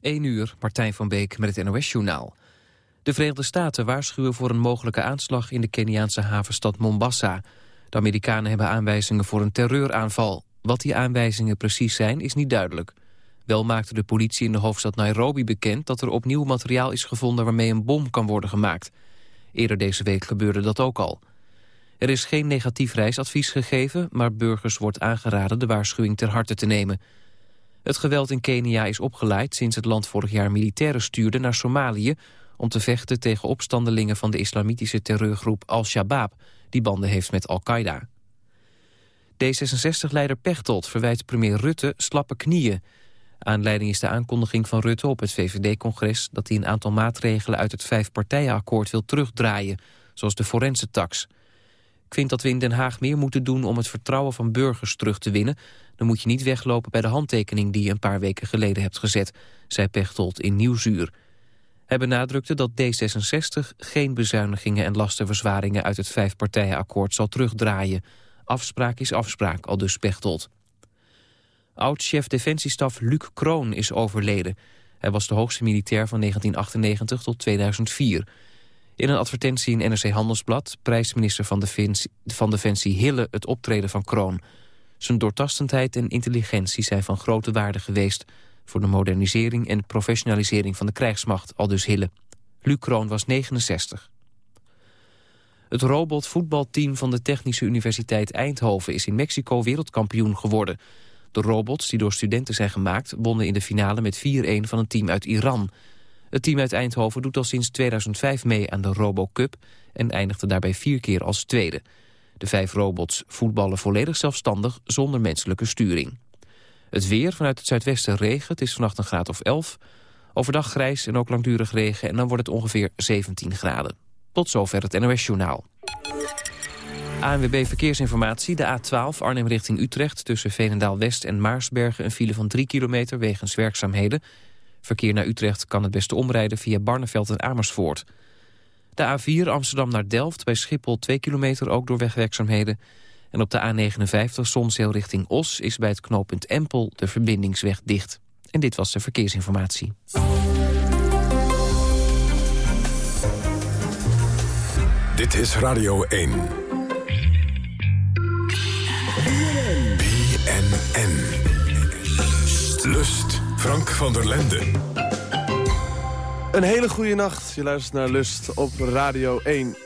1 uur, Martijn van Beek met het NOS-journaal. De Verenigde Staten waarschuwen voor een mogelijke aanslag in de Keniaanse havenstad Mombasa. De Amerikanen hebben aanwijzingen voor een terreuraanval. Wat die aanwijzingen precies zijn, is niet duidelijk. Wel maakte de politie in de hoofdstad Nairobi bekend dat er opnieuw materiaal is gevonden waarmee een bom kan worden gemaakt. Eerder deze week gebeurde dat ook al. Er is geen negatief reisadvies gegeven, maar burgers wordt aangeraden de waarschuwing ter harte te nemen. Het geweld in Kenia is opgeleid sinds het land vorig jaar militairen stuurde naar Somalië om te vechten tegen opstandelingen van de islamitische terreurgroep Al-Shabaab, die banden heeft met Al-Qaeda. D66-leider Pechtold verwijt premier Rutte slappe knieën. Aanleiding is de aankondiging van Rutte op het VVD-congres... dat hij een aantal maatregelen uit het vijfpartijenakkoord wil terugdraaien... zoals de forense tax. Ik vind dat we in Den Haag meer moeten doen om het vertrouwen van burgers terug te winnen. Dan moet je niet weglopen bij de handtekening die je een paar weken geleden hebt gezet, zei Pechtold in Nieuwsuur. Hij benadrukte dat D66 geen bezuinigingen en lastenverzwaringen uit het vijfpartijenakkoord zal terugdraaien. Afspraak is afspraak, al dus Pechtold. Oud-chef defensiestaf Luc Kroon is overleden. Hij was de hoogste militair van 1998 tot 2004. In een advertentie in NRC Handelsblad prijst minister van Defensie, van Defensie Hille het optreden van Kroon. Zijn doortastendheid en intelligentie zijn van grote waarde geweest... voor de modernisering en professionalisering van de krijgsmacht, aldus Hille. Luc Kroon was 69. Het robotvoetbalteam van de Technische Universiteit Eindhoven... is in Mexico wereldkampioen geworden. De robots, die door studenten zijn gemaakt... wonnen in de finale met 4-1 van een team uit Iran... Het team uit Eindhoven doet al sinds 2005 mee aan de RoboCup... en eindigde daarbij vier keer als tweede. De vijf robots voetballen volledig zelfstandig zonder menselijke sturing. Het weer vanuit het zuidwesten regen, het is vannacht een graad of 11. Overdag grijs en ook langdurig regen en dan wordt het ongeveer 17 graden. Tot zover het NOS Journaal. ANWB Verkeersinformatie, de A12 Arnhem richting Utrecht... tussen Veenendaal-West en Maarsbergen een file van 3 kilometer wegens werkzaamheden... Verkeer naar Utrecht kan het beste omrijden via Barneveld en Amersfoort. De A4 Amsterdam naar Delft bij Schiphol 2 kilometer ook door wegwerkzaamheden. En op de A59 Zonzeel richting Os is bij het knooppunt Empel de verbindingsweg dicht. En dit was de verkeersinformatie. Dit is Radio 1. BNN. Lust. Frank van der Lenden. Een hele goede nacht. Je luistert naar Lust op Radio 1.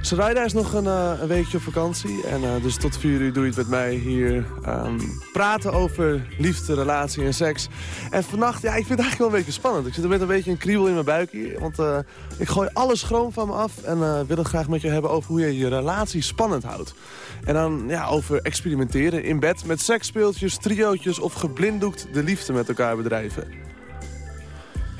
Sarayda is nog een, uh, een, weekje op vakantie. En uh, dus tot vier uur doe je het met mij hier um, praten over liefde, relatie en seks. En vannacht, ja, ik vind het eigenlijk wel een beetje spannend. Ik zit er met een beetje een kriebel in mijn buik hier. Want uh, ik gooi alle schroom van me af en wil het graag met je hebben over hoe je je relatie spannend houdt. En dan ja, over experimenteren in bed met seksspeeltjes, triootjes of geblinddoekt de liefde met elkaar bedrijven.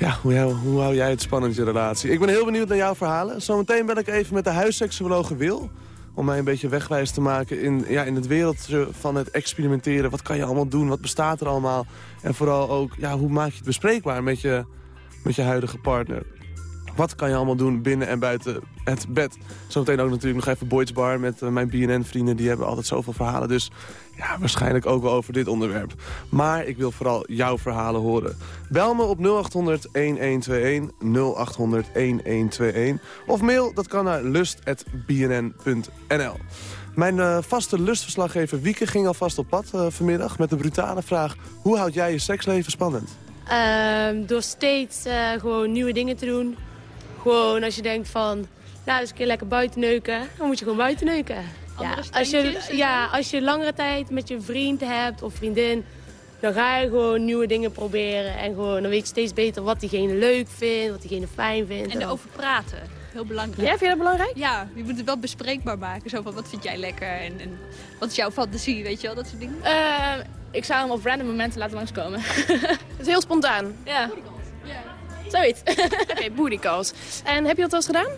Ja, hoe, hou jij het spannend je relatie? Ik ben heel benieuwd naar jouw verhalen. Zometeen ben ik even met de huisseksuologe Wil... om mij een beetje wegwijs te maken in, ja, in het wereldje van het experimenteren. Wat kan je allemaal doen? Wat bestaat er allemaal? En vooral ook, ja, hoe maak je het bespreekbaar met je, met je huidige partner? Wat kan je allemaal doen binnen en buiten het bed? Zometeen ook natuurlijk nog even Boyd's Bar met eh, mijn BNN-vrienden. Die hebben altijd zoveel verhalen. Dus ja, waarschijnlijk ook wel over dit onderwerp. Maar ik wil vooral jouw verhalen horen. Bel me op 0800-1121, 0800-1121. Of mail, dat kan naar lust.bnn.nl. Mijn uh, vaste lustverslaggever Wieke ging alvast op pad uh, vanmiddag... met de brutale vraag, hoe houd jij je seksleven spannend? Uh, door steeds gewoon nieuwe dingen te doen. Gewoon als je denkt van, nou, eens een keer lekker buiten neuken, dan moet je gewoon buiten neuken. Ja, als je, ja, als je langere tijd met je vriend hebt of vriendin, dan ga je gewoon nieuwe dingen proberen. En gewoon, dan weet je steeds beter wat diegene leuk vindt, wat diegene fijn vindt. En erover praten. Heel belangrijk. Ja, vind je dat belangrijk? Ja, je moet het wel bespreekbaar maken. Zo van, wat vind jij lekker en, en wat is jouw fantasie, weet je wel, dat soort dingen. Uh, ik zou hem op random momenten laten langskomen. Het is heel spontaan. Ja. Zoiets. Oké, okay, booty calls. En heb je dat al eens gedaan?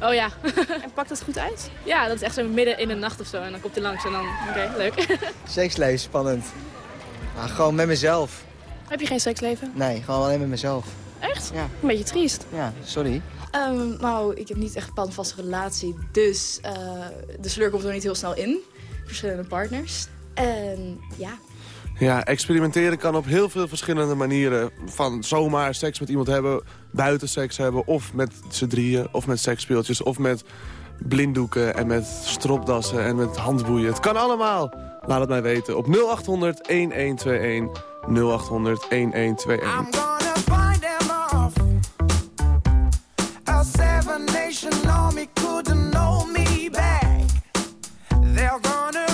Oh ja. en pakt dat goed uit? Ja, dat is echt zo midden in de nacht of zo. En dan komt hij langs en dan, oké, leuk. seksleven, spannend. Maar gewoon met mezelf. Heb je geen seksleven? Nee, gewoon alleen met mezelf. Echt? Ja. Een beetje triest. Ja, sorry. Um, nou, ik heb niet echt een vaste relatie. Dus uh, de sleur komt er niet heel snel in. Verschillende partners. En ja, Ja, experimenteren kan op heel veel verschillende manieren. Van zomaar seks met iemand hebben, buiten seks hebben... of met z'n drieën, of met seksspeeltjes, of met blinddoeken... en met stropdassen en met handboeien. Het kan allemaal. Laat het mij weten op 0800-1121. 0800-1121. I'm gonna find them off. A seven nation army couldn't know me back. Gonna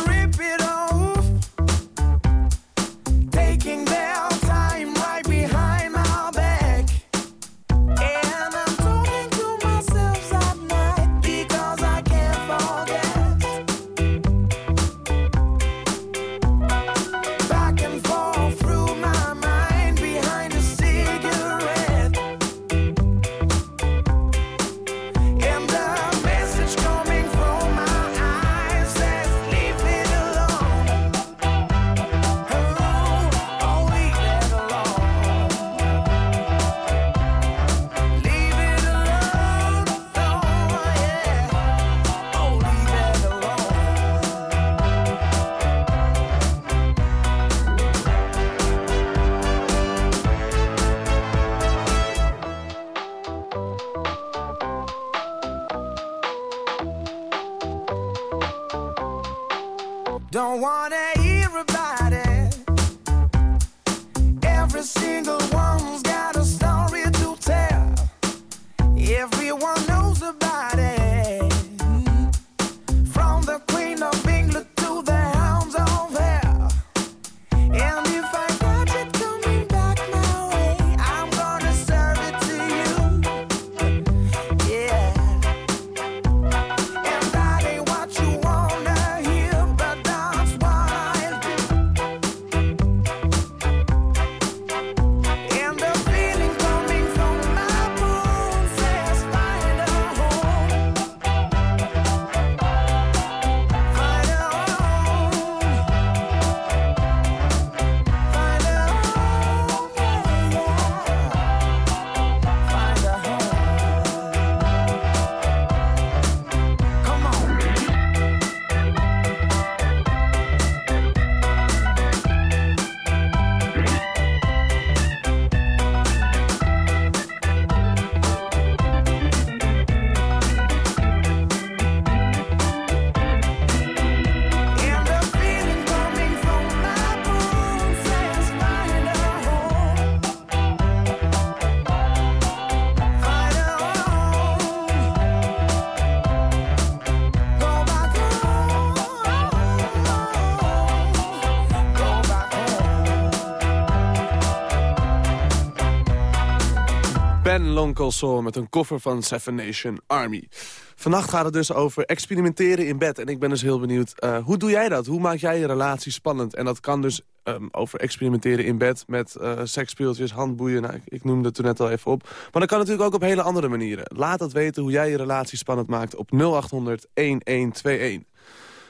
home. Ben Lonkel met een koffer van Seven Nation Army. Vannacht gaat het dus over experimenteren in bed. En ik ben dus heel benieuwd, eh, hoe doe jij dat? Hoe maak jij je relatie spannend? En dat kan dus ehm, over experimenteren in bed met eh seksspeeltjes, handboeien. Nou, ik, ik noemde het toen net al even op. Maar dat kan natuurlijk ook op hele andere manieren. Laat dat weten hoe jij je relatie spannend maakt op 0800 1121.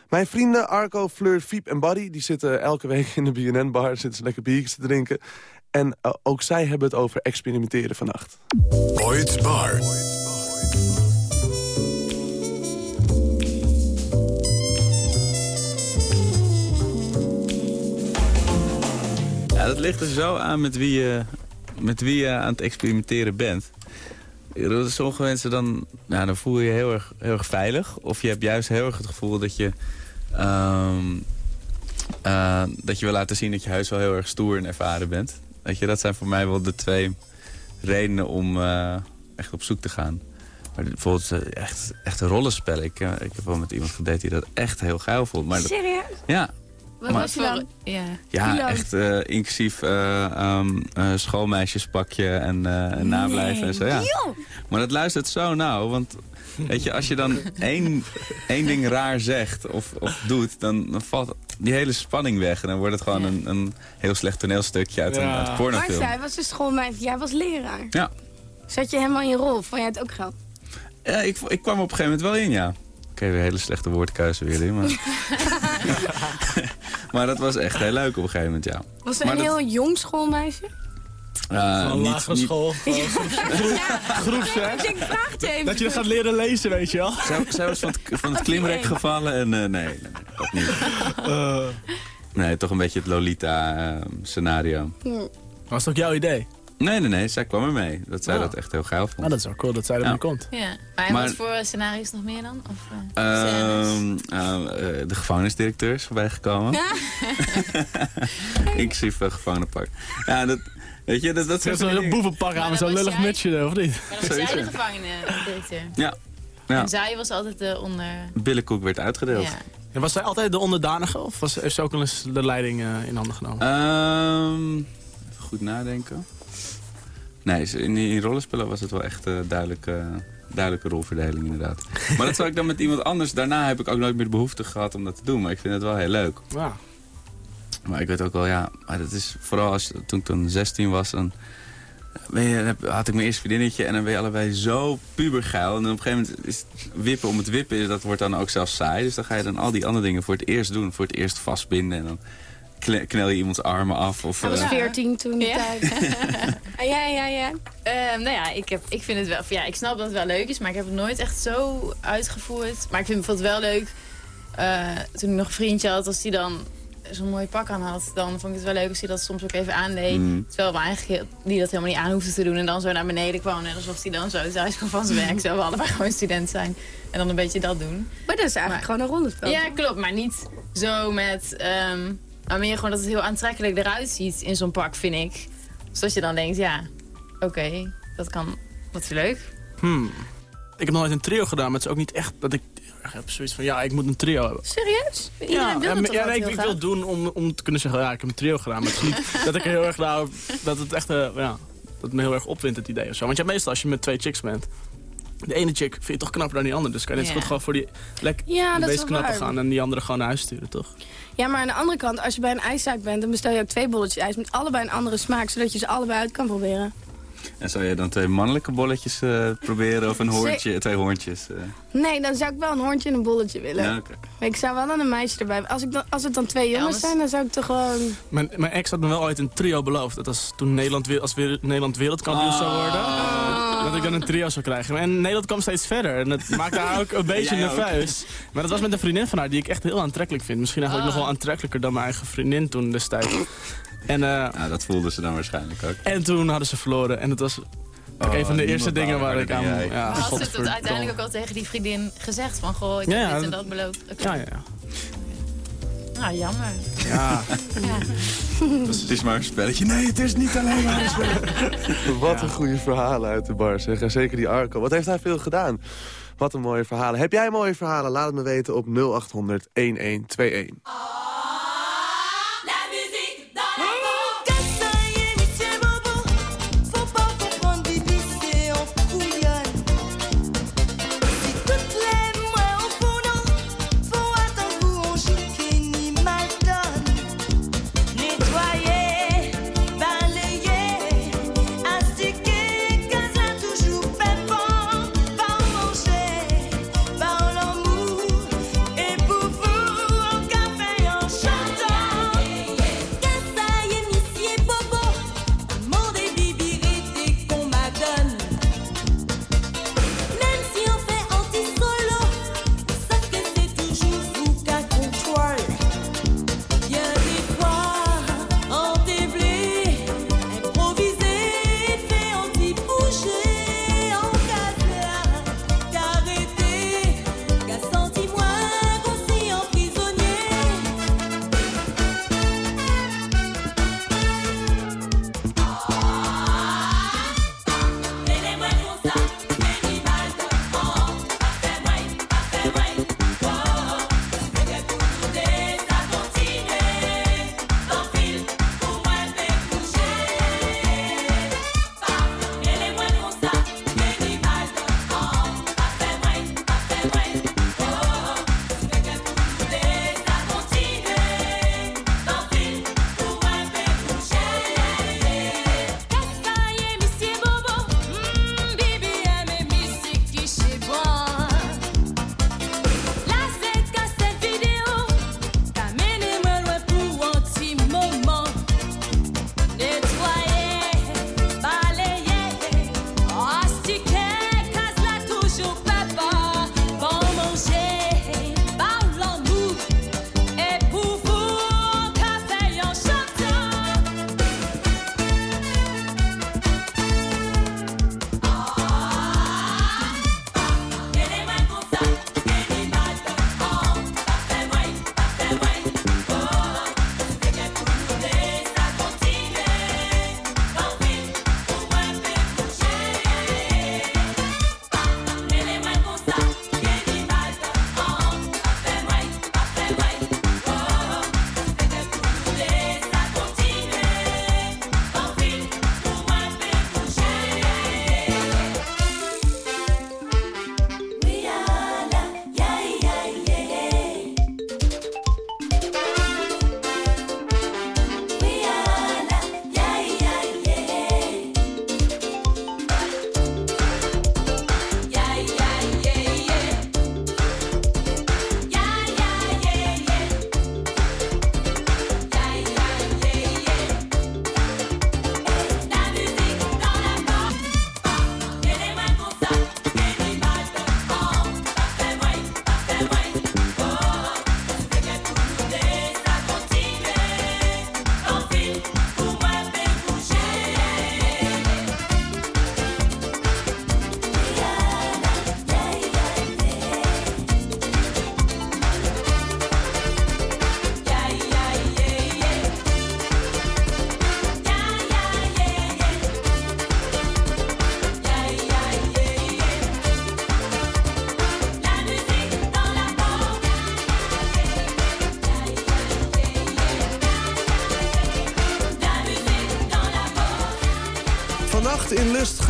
Mijn vrienden Arco, Fleur, Fiep en Buddy... die zitten elke week in de BNN-bar, zitten ze lekker biertjes te drinken. En eh, ook zij hebben het over experimenteren vannacht. Ooit Bar. Ja, dat ligt er zo aan met wie je, met wie je aan het experimenteren bent. Sommige mensen dan, nou, dan voel je je heel erg, heel erg veilig. Of je hebt juist heel erg het gevoel dat je, ehm, eh, dat je wil laten zien dat je huis wel heel erg stoer en ervaren bent. Weet je, dat zijn voor mij wel de twee redenen om eh, echt op zoek te gaan. Maar bijvoorbeeld eh, echt, echt een rollenspel. Ik, eh, ik heb wel met iemand gedate die dat echt heel geil vond. Maar dat, Serieus? ja, Wat Maar- was je dan? Ja. ja, echt eh, inclusief eh, ehm, eh, schoolmeisjespakje en, eh, en nablijven en zo. Ja. Joh! Maar dat luistert zo nauw, want weet je, als je dan één, één ding raar zegt of, of doet, dan, dan valt die hele spanning weg. En dan wordt het gewoon een, een heel slecht toneelstukje uit een, Ja. uit een pornofilm. Marcia, hij was de schoolmeisje. Jij was leraar. Ja. Zat je helemaal in je rol? Vond jij het ook geld? ja ik, ik kwam op een gegeven moment wel in, ja. Oké, weer een hele slechte woordkeuze weer, hè, maar... maar dat was echt heel leuk op een gegeven moment, ja. Was ze Maar een dat- heel jong schoolmeisje? Uh, Van lagere school. gewoon Groep 6. Ik vraag het even. Dat je dat gaat leren lezen, weet je wel. Zij, zij was van het, van het klimrek gevallen en eh, nee, nee, nee, dat niet. Eh, Nee, toch een beetje het Lolita-scenario. Was dat ook jouw idee? nee, nee, nee. Zij kwam er mee. Dat zij Oh. dat echt heel geil vond. Nou, dat is wel cool dat zij ermee Ja. komt. Ja. Maar, Maar- wat voor scenario's nog meer dan? Of? Ehm, eh, de gevangenisdirecteur is voorbij gekomen. Inclusief uh, gevangenenpak. Ja, dat, weet je, dat, dat Ze zijn heeft zo'n boevenpak aan zo'n lullig mutsje, of niet? Maar dan was jij de gevangene-directeur. Ja. ja. En zij was altijd de onder... Billenkoek werd uitgedeeld. Ja. En was zij altijd de onderdanige of was, heeft ze ook wel eens de leiding eh, in handen genomen? Ehm, even goed nadenken. Nee, in, in rollenspellen was het wel echt eh, duidelijk, eh, duidelijke rolverdeling inderdaad. maar dat zou ik dan met iemand anders... Daarna heb ik ook nooit meer de behoefte gehad om dat te doen. Maar ik vind het wel heel leuk. Ja. Maar ik weet ook wel, ja, maar dat is vooral als, toen ik toen 16 was, dan ben je, heb- had ik mijn eerste vriendinnetje en dan ben je allebei zo pubergeil. En dan op een gegeven moment is het wippen om het wippen, dat wordt dan ook zelfs saai. Dus dan ga je dan al die andere dingen voor het eerst doen, voor het eerst vastbinden en dan knel je iemands armen af. Of, Hij was eh, 14 toen de Ja. tijd. Jij, jij? Ehm, nou ja, ik, heb, ik vind het wel... Ja, ik snap dat het wel leuk is, maar ik heb het nooit echt zo uitgevoerd. Maar ik vind het wel leuk... eh, toen ik nog een vriendje had, als die dan zo'n mooi pak aan had... dan vond ik het wel leuk als hij dat soms ook even aandeed. Mm. Terwijl we eigenlijk die dat helemaal niet aan hoefde te doen... en dan zo naar beneden kwam. En alsof hij dan zo thuis kwam van zijn werk. Terwijl we allebei gewoon student zijn. En dan een beetje dat doen. Maar dat is eigenlijk gewoon een rollenspel. Ja, klopt. Maar niet zo met... ehm, maar meer gewoon dat het heel aantrekkelijk eruit ziet in zo'n pak, vind ik. Dus dat je dan denkt, ja, oké, dat kan... Dat is leuk. Hmm. Ik heb nog nooit een trio gedaan, maar het is ook niet echt dat ik heb zoiets van, ja, ik moet een trio hebben. Serieus? Iedereen ja, wil ja, het ja, nee, ik, ik wil het doen om, om te kunnen zeggen, ja, ik heb een trio gedaan. Maar het is niet dat ik er heel erg nou, dat het echt, eh, ja, dat me heel erg opwint het idee of zo. Want ja, meestal als je met twee chicks bent, de ene chick vind je toch knapper dan die andere. Dus kan je net Ja. goed gewoon voor die lekker Ja, de meest knappe gaan en die andere gewoon naar huis sturen, toch? Ja, maar aan de andere kant, als je bij een ijszaak bent... dan bestel je ook twee bolletjes ijs met allebei een andere smaak... zodat je ze allebei uit kan proberen. En zou je dan twee mannelijke bolletjes eh, proberen of een hoortje, twee hoortjes? eh? Nee, dan zou ik wel een hoortje en een bolletje willen. Ja, oké. Maar ik zou wel dan een meisje erbij... Als, ik dan, als het dan twee jongens anders- zijn, dan zou ik toch gewoon... Mijn, mijn ex had me wel ooit een trio beloofd. Dat als toen Nederland, weer- als weer, Nederland wereldkampioen zou worden, dat ik dan een trio zou krijgen. En Nederland kwam steeds verder. En dat maakte haar ook een beetje ook. nerveus. Maar dat was met een vriendin van haar die ik echt heel aantrekkelijk vind. Misschien eigenlijk nog wel aantrekkelijker dan mijn eigen vriendin toen destijds. En, eh, Ja, dat voelden ze dan waarschijnlijk ook. en toen hadden ze verloren. En dat was ook Oh, een van de eerste dingen waar ik aan... jij. Ja, had ze het uiteindelijk ook al tegen die vriendin gezegd? Van, goh, ik Ja, heb ja, dit en dat- beloofd. Oké. Ja, ja, ja. Nou, jammer. Ja. Het is maar een spelletje. Nee, het is niet alleen maar een spelletje. Wat een goede verhalen uit de bar, zeg. En zeker die Arco. Wat heeft hij veel gedaan? Wat een mooie verhalen. Heb jij mooie verhalen? Laat het me weten op 0800 1121.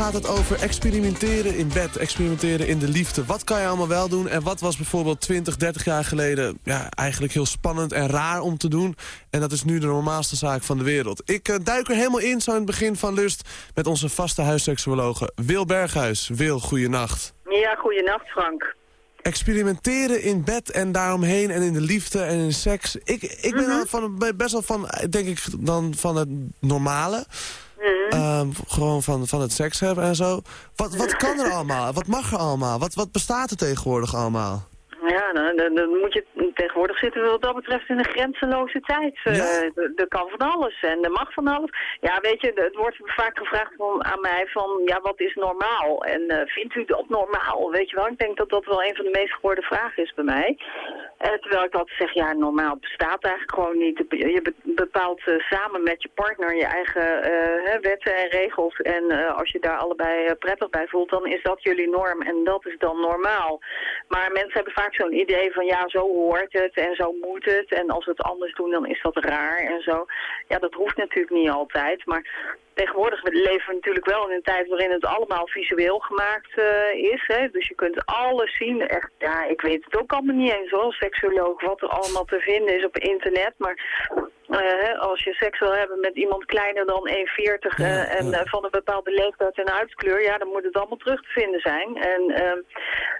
Gaat het over experimenteren in bed, experimenteren in de liefde. Wat kan je allemaal wel doen en wat was bijvoorbeeld 20, 30 jaar geleden... Ja, eigenlijk heel spannend en raar om te doen. En dat is nu de normaalste zaak van de wereld. Ik eh, duik er helemaal in zo in het begin van Lust... met onze vaste huisseksuologe Wil Berghuis. Wil, goeienacht. Ja, goeienacht Frank. Experimenteren in bed en daaromheen en in de liefde en in seks. Ik, ik ben Mhm. van, best wel van, denk ik, dan van het normale. Mhm. Ehm, gewoon van, van het seks hebben en zo. Wat, wat kan er allemaal? Wat mag er allemaal? Wat, wat bestaat er tegenwoordig allemaal? Ja, dan, dan, dan moet je tegenwoordig zitten we wat dat betreft in een grenzeloze tijd. Eh, er- er kan van alles en er mag van alles. Ja, weet je, het wordt vaak gevraagd van, aan mij van, ja, wat is normaal? En eh, vindt u dat normaal? Weet je wel, ik denk dat dat wel een van de meest gehoorde vragen is bij mij. Eh, terwijl ik altijd zeg, ja, normaal bestaat eigenlijk gewoon niet. Je be- bepaalt samen met je partner je eigen wetten en regels. En als je daar allebei prettig bij voelt, dan is dat jullie norm. En dat is dan normaal. Maar mensen hebben vaak zo'n idee van, ja, zo hoort het en zo moet het. En als we het anders doen, dan is dat raar en zo. Ja, dat hoeft natuurlijk niet altijd. Maar tegenwoordig leven we natuurlijk wel in een tijd waarin het allemaal visueel gemaakt eh, is. Hè? Dus je kunt alles zien. Echt, ja, ik weet het ook allemaal niet eens hoor, seksuoloog, wat er allemaal te vinden is op internet. Maar eh, als je seks wil hebben met iemand kleiner dan 1,40 eh, en eh, van een bepaalde leeftijd en huidskleur, ja, dan moet het allemaal terug te vinden zijn. En, ehm,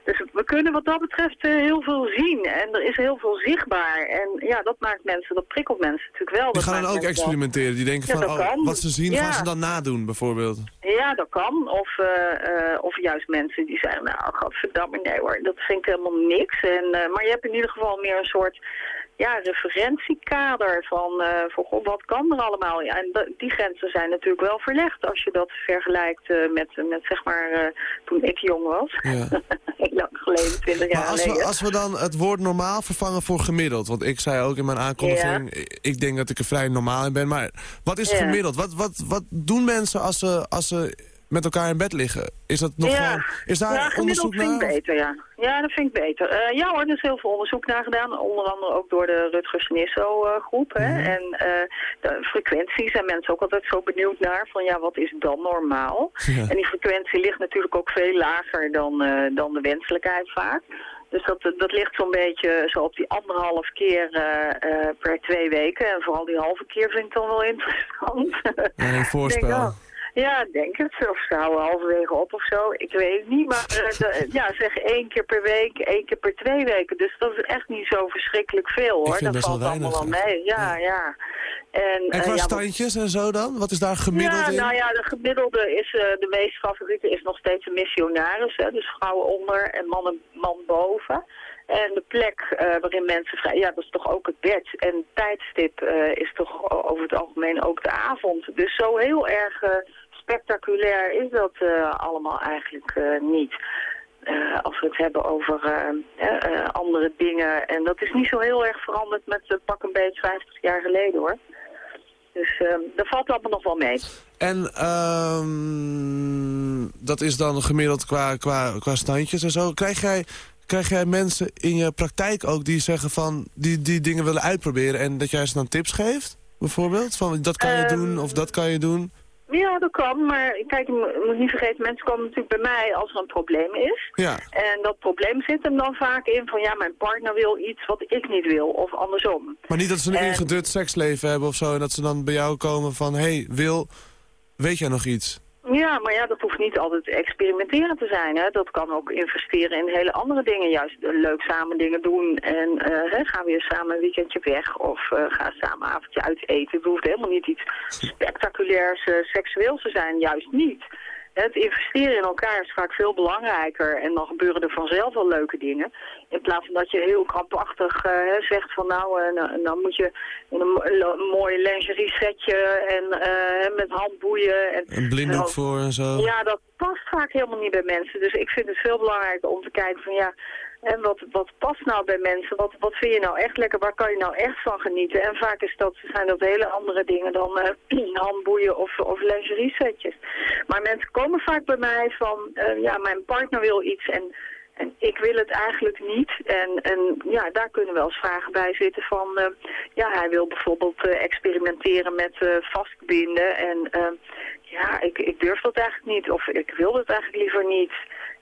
dus we kunnen wat dat betreft heel veel zien. En er is heel veel zichtbaar. En ja, dat maakt mensen, dat prikkelt mensen natuurlijk wel. Die Dat gaan dan ook wel- experimenteren. Die denken Ja, van, oh, wat ze zien, Ja. gaan ze dan nadoen bijvoorbeeld. Ja, dat kan. Of, of juist mensen die zeggen, nou, godverdamme, nee hoor, dat vind ik helemaal niks. En, maar je hebt in ieder geval meer een soort ja, referentiekader van, eh van goh, wat kan er allemaal? Ja, en die grenzen zijn natuurlijk wel verlegd als je dat vergelijkt eh, met, met, zeg maar, eh, toen ik jong was. Ja. Heel lang geleden, 20 jaar Maar als geleden. we, als we dan het woord normaal vervangen voor gemiddeld... want ik zei ook in mijn aankondiging, ik- ik denk dat ik er vrij normaal in ben... maar wat is Ja. gemiddeld? Wat, wat, wat doen mensen als ze, als ze met elkaar in bed liggen? Is, dat nog ja. gewoon, is daar ja, gemiddeld onderzoek vind naar? ik beter, ja. Ja, dat vind ik beter. Eh, ja hoor, er is heel veel onderzoek naar gedaan. Onder andere ook door de Rutgers Nisso eh, groep. Hè. Mhm. En eh, de frequentie zijn mensen ook altijd zo benieuwd naar. Van ja, wat is dan normaal? Ja. En die frequentie ligt natuurlijk ook veel lager dan, eh, dan de wenselijkheid vaak. Dus dat, dat ligt zo'n beetje zo op die anderhalf keer per twee weken. En vooral die halve keer vind ik dan wel interessant. Ja, een voorspel. Ja, denk het. Of ze houden halverwege op of zo. Ik weet het niet. Maar eh, de- ja, zeg één keer per week, één keer per twee weken. Dus dat is echt niet zo verschrikkelijk veel hoor. Dat valt allemaal wel weinig, mee. Ja, ja. En, En eh, qua ja, standjes en zo dan? Wat is daar gemiddeld ja, in? nou ja, de gemiddelde is, eh, de meest favoriete is nog steeds een missionaris. Hè, dus vrouwen onder en mannen man boven. En de plek eh, waarin mensen vrij... Ja, dat is toch ook het bed. En het tijdstip eh, is toch over het algemeen ook de avond. Dus zo heel erg eh, spectaculair is dat eh, allemaal eigenlijk eh, niet. Eh, als we het hebben over andere dingen. En dat is niet zo heel erg veranderd met pak een beetje 50 jaar geleden hoor. Dus eh, dat valt allemaal nog wel mee. En ehm, dat is dan gemiddeld qua, qua, qua standjes en zo. Krijg jij, krijg jij mensen in je praktijk ook die zeggen van... Die, die dingen willen uitproberen en dat jij ze dan tips geeft? Bijvoorbeeld? Van dat kan je Ehm, doen of dat kan je doen? Ja, dat kan. Maar kijk, je mo- moet niet vergeten, mensen komen natuurlijk bij mij als er een probleem is. Ja. En dat probleem zit hem dan vaak in van ja, mijn partner wil iets wat ik niet wil. Of andersom. Maar niet dat ze een En- ingedut seksleven hebben of zo... en dat ze dan bij jou komen van... hey, Wil, weet jij nog iets? Ja, maar ja, dat hoeft niet altijd experimenteren te zijn. Hè. Dat kan ook investeren in hele andere dingen. Juist leuk samen dingen doen. En eh, hè, gaan we weer samen een weekendje weg. Of eh, gaan samen avondje uit eten. Het hoeft helemaal niet iets spectaculairs, eh, seksueels te zijn. Juist niet. Het investeren in elkaar is vaak veel belangrijker. En dan gebeuren er vanzelf wel leuke dingen. In plaats van dat je heel krampachtig eh, zegt van nou, eh, nou, dan moet je in een, mo- een mooi lingerie setje en eh, met handboeien. En, Een blinddoek voor en zo? Ja, dat past vaak helemaal niet bij mensen. Dus ik vind het veel belangrijker om te kijken van ja, en wat, wat past nou bij mensen? Wat, wat vind je nou echt lekker? Waar kan je nou echt van genieten? En vaak is dat, zijn dat hele andere dingen dan eh, handboeien of, of lingerie setjes. Maar mensen komen vaak bij mij van eh, ja, mijn partner wil iets en en ik wil het eigenlijk niet. En, en ja, daar kunnen wel eens vragen bij zitten van... eh, ja, hij wil bijvoorbeeld experimenteren met vastbinden. En ja, ik, ik durf dat eigenlijk niet. Of ik wil dat eigenlijk liever niet.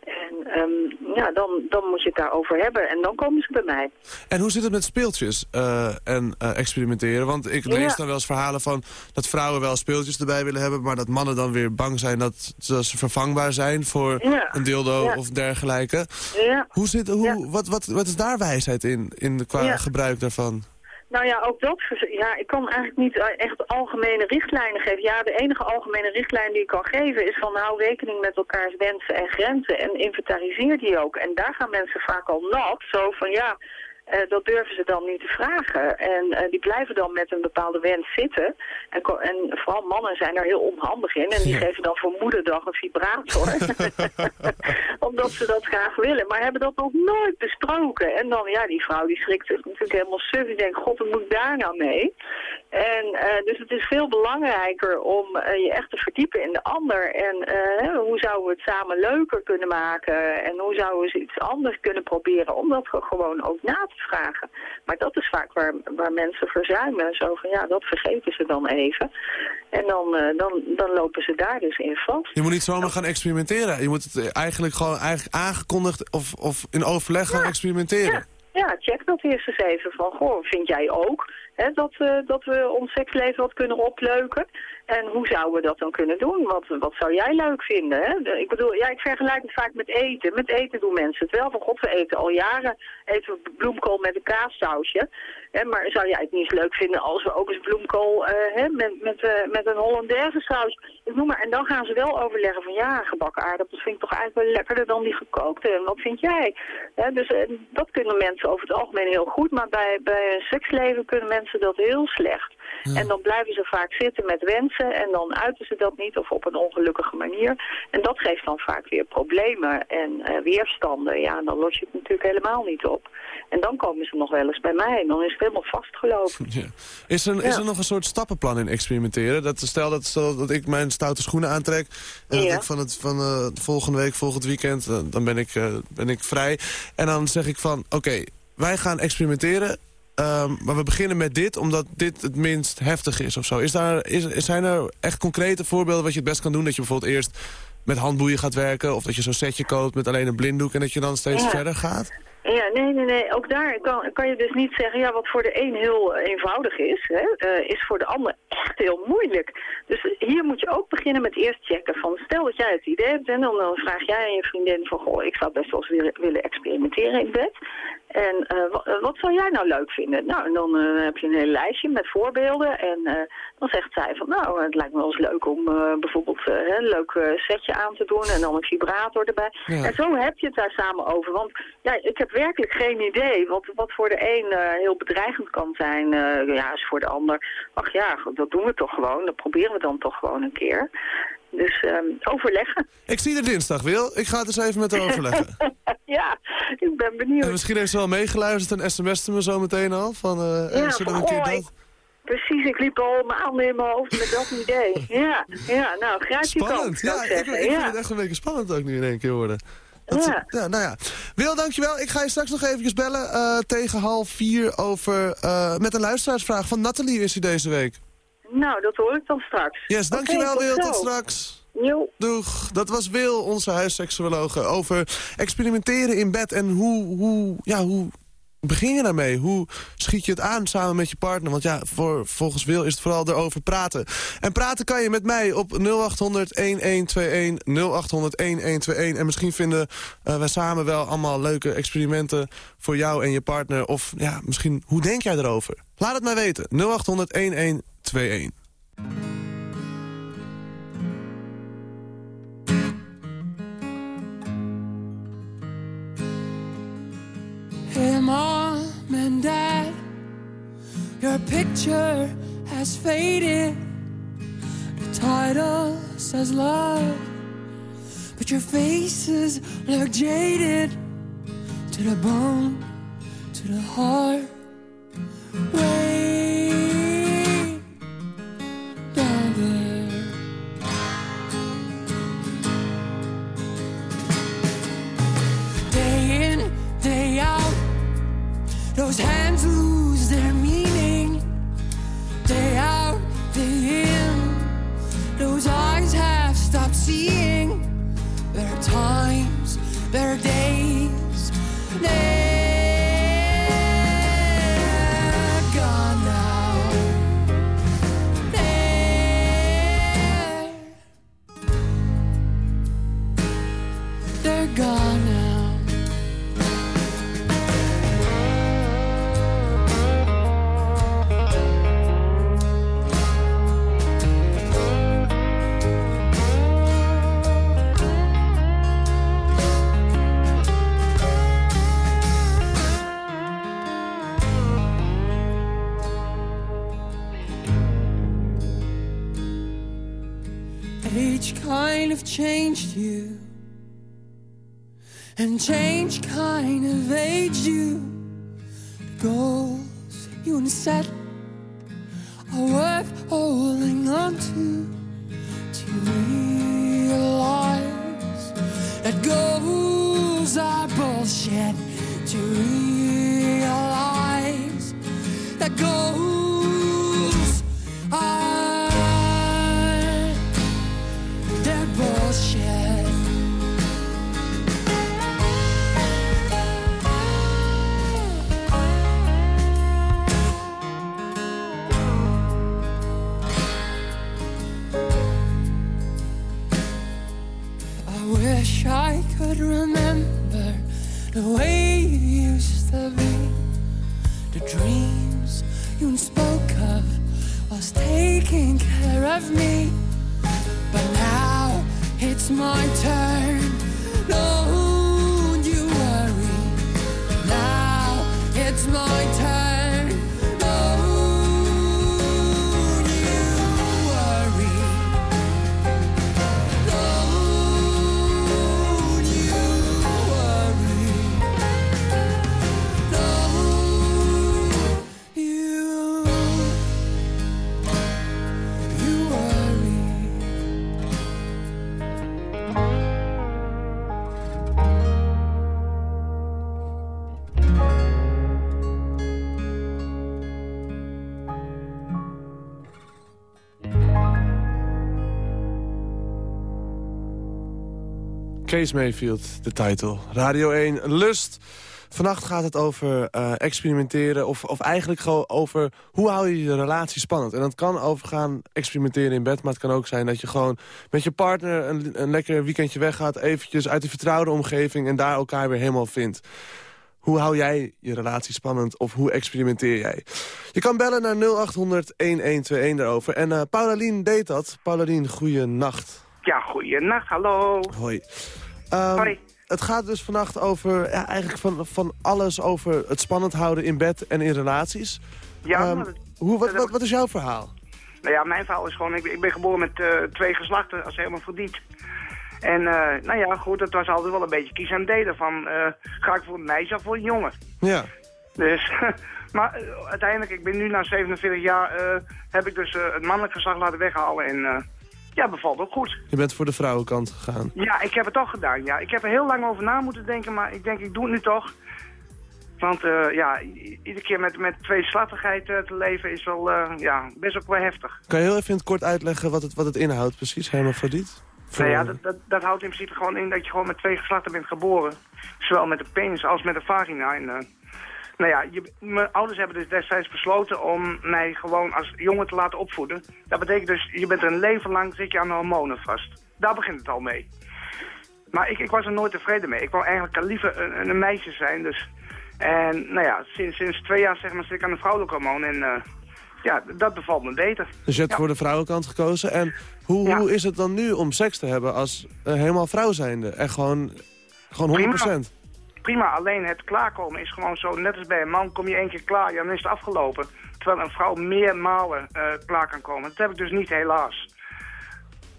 En ehm, ja, dan, dan moet je het daarover hebben. En dan komen ze bij mij. En hoe zit het met speeltjes eh, en eh, experimenteren? Want ik lees Ja. dan wel eens verhalen van dat vrouwen wel speeltjes erbij willen hebben... maar dat mannen dan weer bang zijn dat, dat ze vervangbaar zijn voor Ja. een dildo Ja. of dergelijke. Ja. Hoe zit, hoe, wat, wat, wat is daar wijsheid in, in qua gebruik daarvan? Nou ja, ook dat. Ja, ik kan eigenlijk niet eh, echt algemene richtlijnen geven. Ja, de enige algemene richtlijn die ik kan geven is van hou rekening met elkaars wensen en grenzen en inventariseer die ook. En daar gaan mensen vaak al nat. Zo van ja, eh, dat durven ze dan niet te vragen. En eh, die blijven dan met een bepaalde wens zitten. En, en vooral mannen zijn daar heel onhandig in. En die geven dan voor moederdag een vibrator. Omdat ze dat graag willen. Maar hebben dat nog nooit besproken. En dan, ja, die vrouw die schrikt zich natuurlijk helemaal suf. Die denkt, god, wat moet ik daar nou mee? En eh, dus het is veel belangrijker om je echt te verdiepen in de ander. En hoe zouden we het samen leuker kunnen maken? En hoe zouden we eens iets anders kunnen proberen? Om dat gewoon ook na te vragen. Maar dat is vaak waar, waar mensen verzuimen. Zo van, ja, dat vergeten ze dan even. En dan, eh, dan, dan lopen ze daar dus in vast. Je moet niet zomaar gaan experimenteren. Je moet het eh, eigenlijk gewoon eigenlijk aangekondigd of, of in overleg gaan experimenteren. Ja, check dat eerst eens even van, goh, vind jij ook hè, dat, eh, dat we ons seksleven wat kunnen opleuken? En hoe zouden we dat dan kunnen doen? Wat, wat zou jij leuk vinden? Hè? Ik bedoel, ja, ik vergelijk het vaak met eten. Met eten doen mensen het wel. Van god, we eten al jaren eten we bloemkool met een kaassausje. Hè, maar zou jij het niet eens leuk vinden als we ook eens bloemkool eh, hè, met, met, eh, met een Hollandaise saus... Ik noem maar, en dan gaan ze wel overleggen van ja, gebakken aardappels vind ik toch eigenlijk wel lekkerder dan die gekookte. En wat vind jij? Hè, dus eh, dat kunnen mensen over het algemeen heel goed. Maar bij, bij een seksleven kunnen mensen dat heel slecht. En dan blijven ze vaak zitten met wensen en dan uiten ze dat niet of op een ongelukkige manier. En dat geeft dan vaak weer problemen en eh, weerstanden. Ja, en dan los je het natuurlijk helemaal niet op. En dan komen ze nog wel eens bij mij en dan is het helemaal vastgelopen. Ja. Is, er, is er nog een soort stappenplan in experimenteren? Dat, stel, dat, stel dat ik mijn stoute schoenen aantrek... en dat ik van, het, van eh, volgende week, volgend weekend... eh, dan ben ik, ben ik vrij. En dan zeg ik van, oké, wij gaan experimenteren... ehm, maar we beginnen met dit, omdat dit het minst heftig is of zo. Is daar, is, zijn er echt concrete voorbeelden wat je het best kan doen? Dat je bijvoorbeeld eerst met handboeien gaat werken... of dat je zo'n setje koopt met alleen een blinddoek... en dat je dan steeds Ja. verder gaat? Ja, nee, nee, nee. Ook daar kan, kan je dus niet zeggen, ja, wat voor de een heel eh, eenvoudig is, hè, eh, is voor de ander echt heel moeilijk. Dus hier moet je ook beginnen met eerst checken van, stel dat jij het idee hebt en dan, dan vraag jij aan je vriendin van, goh, ik zou best wel eens willen, willen experimenteren in bed. En eh, wat zou jij nou leuk vinden? Nou, en dan eh, heb je een heel lijstje met voorbeelden. En dan zegt zij van, nou, het lijkt me wel eens leuk om bijvoorbeeld een leuk setje aan te doen. En dan een vibrator erbij. Ja. En zo heb je het daar samen over. Want ja, ik heb werkelijk geen idee. Wat, wat voor de een heel bedreigend kan zijn, ja, is voor de ander. Ach ja, dat doen we toch gewoon. Dat proberen we dan toch gewoon een keer. Dus ehm, overleggen. Ik zie er dinsdag, Wil. Ik ga het eens even met haar overleggen. ja, ik ben benieuwd. En misschien heeft ze wel meegeluisterd en sms'te me zo meteen al. Van, eh Ja, zullen we van, een keer dat... precies, ik liep al maanden in mijn hoofd met dat idee. Ja, ja nou, grijp je Spannend. Ja, ik vind ja. het echt een beetje spannend ook nu in één keer worden. Dat Ja. ja, nou ja. Wil, dankjewel. Ik ga je straks nog eventjes bellen eh, tegen half vier over, eh, met een luisteraarsvraag van Nathalie is hij deze week. Nou, dat hoor ik dan straks. Yes, dankjewel Wil. tot straks. Jo. Doeg. Dat was Wil, onze huisseksuologe, over experimenteren in bed en hoe, hoe, ja, hoe begin je daarmee? Hoe schiet je het aan samen met je partner? Want ja, voor, volgens Wil is het vooral erover praten. En praten kan je met mij op 0800-1121, 0800-1121. En misschien vinden eh, we samen wel allemaal leuke experimenten voor jou en je partner. Of ja, misschien, hoe denk jij erover? Laat het mij weten. 0800-1121. Hey, mom and dad, your picture has faded. The title says love, but your faces look jaded to the bone, to the heart. Way change kind of aged you. The goals you wanna set are worth holding on to. To realize that goals are bullshit. To realize that goals are way Kees Mayfield, de titel. Radio 1, Lust. Vannacht gaat het over eh, experimenteren of, of eigenlijk gewoon over hoe hou je je relatie spannend. En dat kan overgaan experimenteren in bed, maar het kan ook zijn dat je gewoon met je partner een, een lekker weekendje weggaat, eventjes uit die vertrouwde omgeving en daar elkaar weer helemaal vindt. Hoe hou jij je relatie spannend of hoe experimenteer jij? Je kan bellen naar 0800-1121 daarover. En eh Paulien deed dat. Paulien, goeie nacht. Ja, goeienacht, hallo. Hoi. Ehm. Het gaat dus vannacht over, ja, eigenlijk van, van alles over het spannend houden in bed en in relaties. Ja, Ehm, nou, dat- hoe, wat, wat, wat is jouw verhaal? Nou ja, mijn verhaal is gewoon, ik, ik ben geboren met eh, twee geslachten als helemaal verdiend. En eh, nou ja, goed, het was altijd wel een beetje kies en delen van, eh, ga ik voor een meisje of voor een jongen? Ja. Dus, maar uiteindelijk, ik ben nu na 47 jaar, heb ik dus het mannelijk geslacht laten weghalen en ja, bevalt ook goed. Je bent voor de vrouwenkant gegaan. Ja, ik heb het toch gedaan, ja. Ik heb er heel lang over na moeten denken, maar ik denk, ik doe het nu toch. Want eh, ja, iedere keer met, met twee slachtigheid eh, te leven is wel, eh, ja, best ook wel heftig. Kan je heel even in het kort uitleggen wat het, wat het inhoudt precies, hermafrodiet? Nou ja, dat, dat, dat houdt in principe gewoon in dat je gewoon met twee geslachten bent geboren. Zowel met de penis als met de vagina. En, nou ja, je, mijn ouders hebben dus destijds besloten om mij gewoon als jongen te laten opvoeden. Dat betekent dus, je bent er een leven lang zit je aan de hormonen vast. Daar begint het al mee. Maar ik, ik was er nooit tevreden mee. Ik wou eigenlijk liever een, een meisje zijn. Dus. En nou ja, sinds, sinds twee jaar zeg maar, zit ik aan de vrouwelijke hormoon. En eh, ja, dat bevalt me beter. Dus je hebt Ja. voor de vrouwenkant gekozen. En hoe, hoe is het dan nu om seks te hebben als helemaal vrouw zijnde? En gewoon, gewoon 100%? Prima, alleen het klaarkomen is gewoon zo, net als bij een man, kom je één keer klaar, ja, dan is het afgelopen. Terwijl een vrouw meermalen eh klaar kan komen. Dat heb ik dus niet, helaas.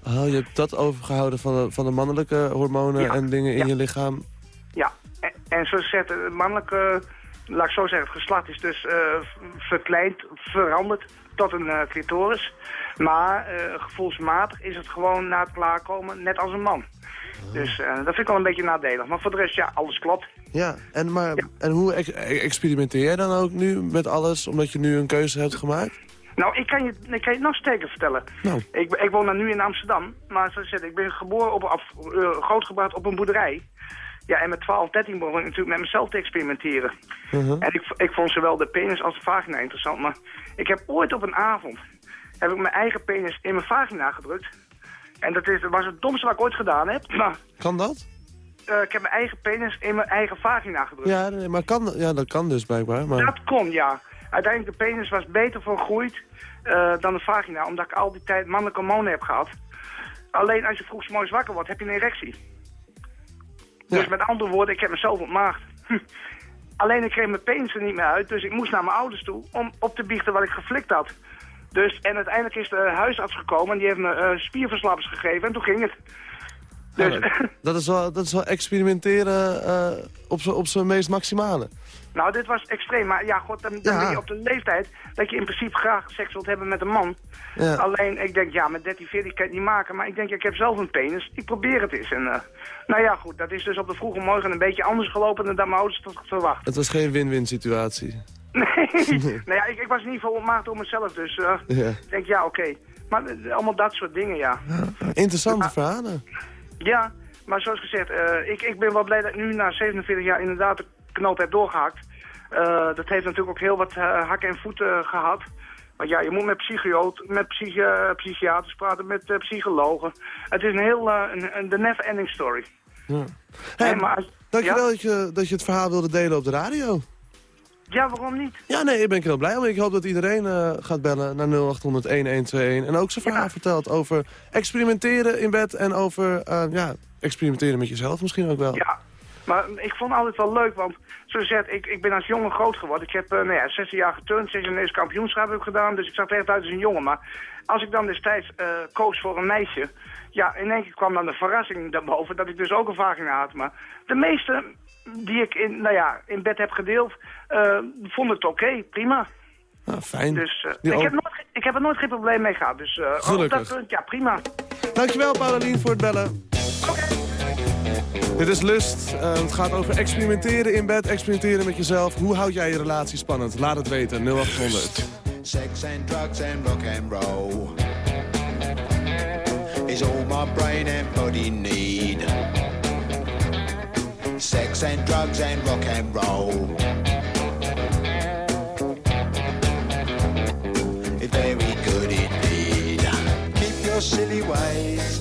Oh, je hebt dat overgehouden van de, van de mannelijke hormonen Ja. en dingen in Ja. je lichaam. Ja, en, en zoals gezegd, het mannelijke, laat ik zo zeggen, het geslacht is dus v- verkleind, veranderd tot een eh, clitoris. Maar eh, gevoelsmatig is het gewoon na het klaarkomen net als een man. Dus eh, dat vind ik wel een beetje nadelig. Maar voor de rest, ja, alles klopt. Ja, en, maar, en hoe ex- experimenteer jij dan ook nu met alles, omdat je nu een keuze hebt gemaakt? Nou, ik kan je, ik kan je het nog sterker vertellen. Nou. Ik, ik woon dan nu in Amsterdam, maar zoals ik zeg, ik ben geboren op, af, eh, grootgebracht op een boerderij. Ja, en met 12, 13 begon ik natuurlijk met mezelf te experimenteren. Uh-huh. En ik, ik vond zowel de penis als de vagina interessant. Maar ik heb ooit op een avond heb ik mijn eigen penis in mijn vagina gedrukt. En dat, is, was het domste wat ik ooit gedaan heb. Maar Kan dat? eh, ik heb mijn eigen penis in mijn eigen vagina gedrukt. Ja, nee, maar kan, ja, dat kan dus blijkbaar. Maar... Dat kon, ja. Uiteindelijk de penis was beter vergroeid eh, dan de vagina, omdat ik al die tijd mannelijke hormonen heb gehad. Alleen als je vroeg 's morgens wakker wordt, heb je een erectie. Dus met andere woorden, ik heb mezelf ontmaagd. Hm. Alleen ik kreeg mijn penis er niet meer uit, dus ik moest naar mijn ouders toe om op te biechten wat ik geflikt had. Dus, en uiteindelijk is de huisarts gekomen en die heeft me eh, spierverslappers gegeven en toen ging het. Dus, dat, is wel, dat is wel experimenteren eh, op zijn meest maximale. Nou, dit was extreem. Maar ja, god, dan, dan Ja. ben je op de leeftijd dat je in principe graag seks wilt hebben met een man. Ja. Alleen, ik denk, ja, met 13, 14 kan je het niet maken. Maar ik denk, ik heb zelf een penis. Ik probeer het eens. En, eh, nou ja, goed, dat is dus op de vroege morgen een beetje anders gelopen dan mijn ouders het verwacht. Het was geen win-win situatie. Nee, nou ja, ik, ik was in ieder geval ontmaagd door mezelf. Dus eh, Ja. ik denk, ja, oké. Maar eh, allemaal dat soort dingen, ja. Interessante verhalen. Ja, maar zoals gezegd, ik, ik ben wel blij dat ik nu na 47 jaar inderdaad de knoop heb doorgehakt. Eh, dat heeft natuurlijk ook heel wat eh, hakken en voeten gehad. Want ja, je moet met, psychioot, met psychi eh, psychiaters praten, met eh, psychologen. Het is een heel, eh, een, een, de never-ending story. Ja. Nee, maar als- Dankjewel dat, je, dat je het verhaal wilde delen op de radio. Ja, waarom niet? Ja, nee, ik ben ik heel blij om. Ik hoop dat iedereen eh, gaat bellen naar 0800-1121. En ook zijn verhaal vertelt over experimenteren in bed en over eh, ja, experimenteren met jezelf misschien ook wel. Ja, maar ik vond altijd wel leuk, want zoals gezegd, ik, ik ben als jongen groot geworden. Ik heb uh, nou ja, 16 jaar geturnd, 6 jaar kampioenschap heb ik gedaan, dus ik zag er echt uit als een jongen. Maar als ik dan destijds uh, koos voor een meisje, ja, in één keer kwam dan de verrassing daarboven dat ik dus ook een vagina had. Maar de meeste die ik in, nou ja, in bed heb gedeeld, uh, vonden het oké, okay, prima. Ah, fijn. Dus ik, heb nooit, ik heb er nooit geen probleem mee gehad. Dus Gelukkig. op dat punt, ja, prima. Dankjewel, Paulien, voor het bellen. Oké. Okay. Dit is Lust. Uh, het gaat over experimenteren in bed, experimenteren met jezelf. Hoe houd jij je relatie spannend? Laat het weten, 0800. Sex and drugs and rock and roll is all my brain and body need. Sex and drugs and rock and roll. Very good indeed. Keep your silly ways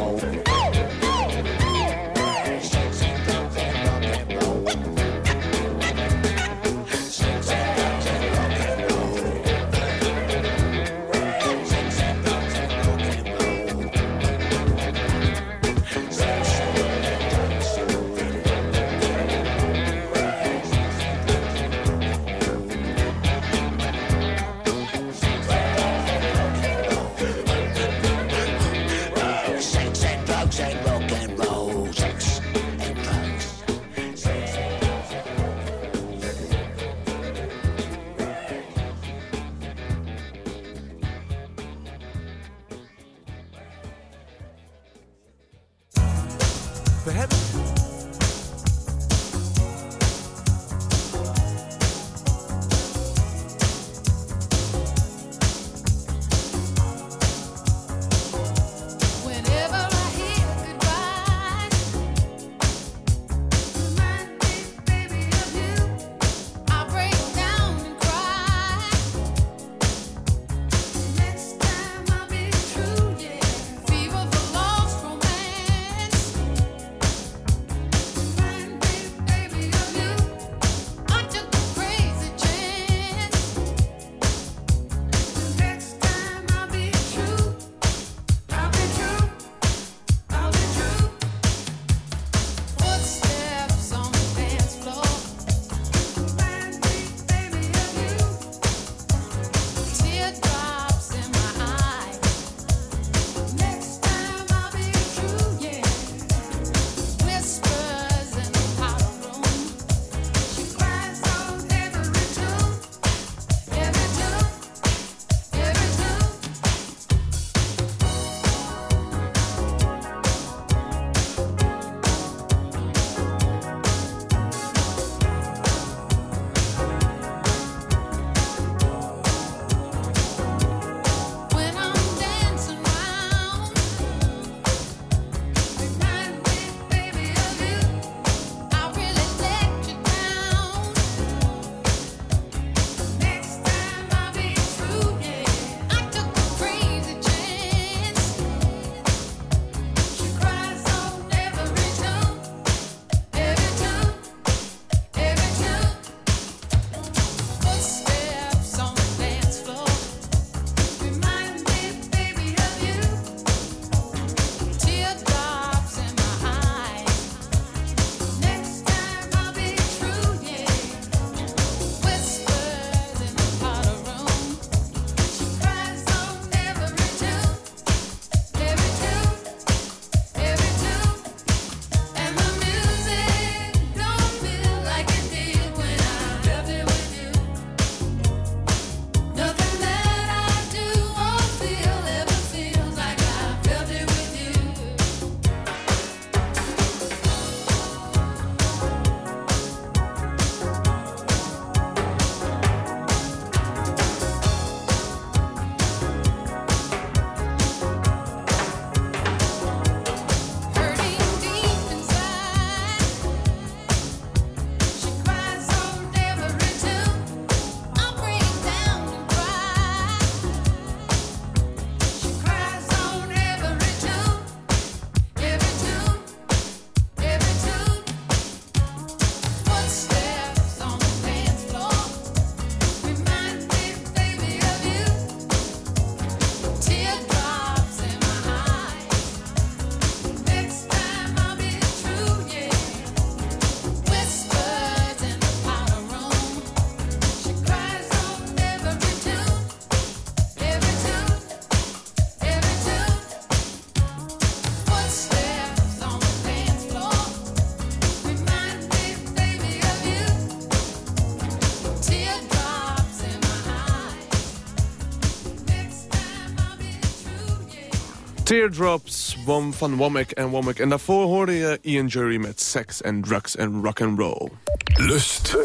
Teardrops van Womack en Womack. En daarvoor hoorde je Ian Jury met Sex and Drugs and Rock and Roll. Lust.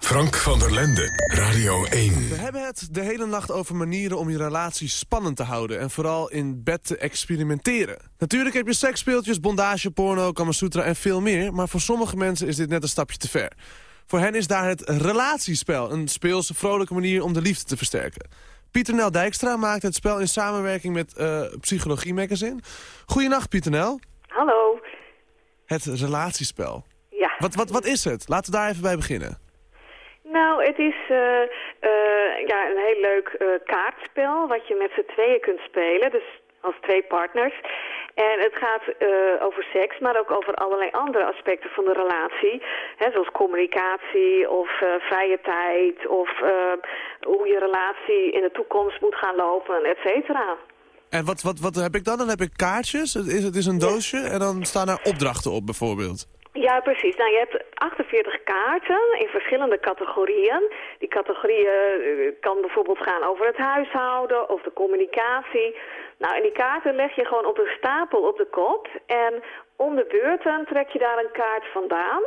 Frank van der Lende, Radio 1. We hebben het de hele nacht over manieren om je relatie spannend te houden... en vooral in bed te experimenteren. Natuurlijk heb je seksspeeltjes, bondage, porno, kamasutra en veel meer... maar voor sommige mensen is dit net een stapje te ver. Voor hen is daar het relatiespel een speelse, vrolijke manier om de liefde te versterken. Pieter Nel Dijkstra maakt het spel in samenwerking met eh, Psychologie Magazine. Goedenacht, Pieter Nel. Hallo. Het relatiespel. Ja. Wat, wat, wat is het? Laten we daar even bij beginnen. Nou, het is eh, eh, ja, een heel leuk kaartspel wat je met z'n tweeën kunt spelen. Dus als twee partners. En het gaat eh, over seks, maar ook over allerlei andere aspecten van de relatie. Hè, zoals communicatie of eh, vrije tijd of eh, hoe je relatie in de toekomst moet gaan lopen, et cetera. En wat, wat, wat heb ik dan? Dan heb ik kaartjes. Het is, het is een doosje en dan staan er opdrachten op bijvoorbeeld. Ja, precies. Nou, je hebt 48 kaarten in verschillende categorieën. Die categorieën eh, kan bijvoorbeeld gaan over het huishouden of de communicatie. Nou, en die kaarten leg je gewoon op een stapel op de kop. En om de beurten trek je daar een kaart vandaan.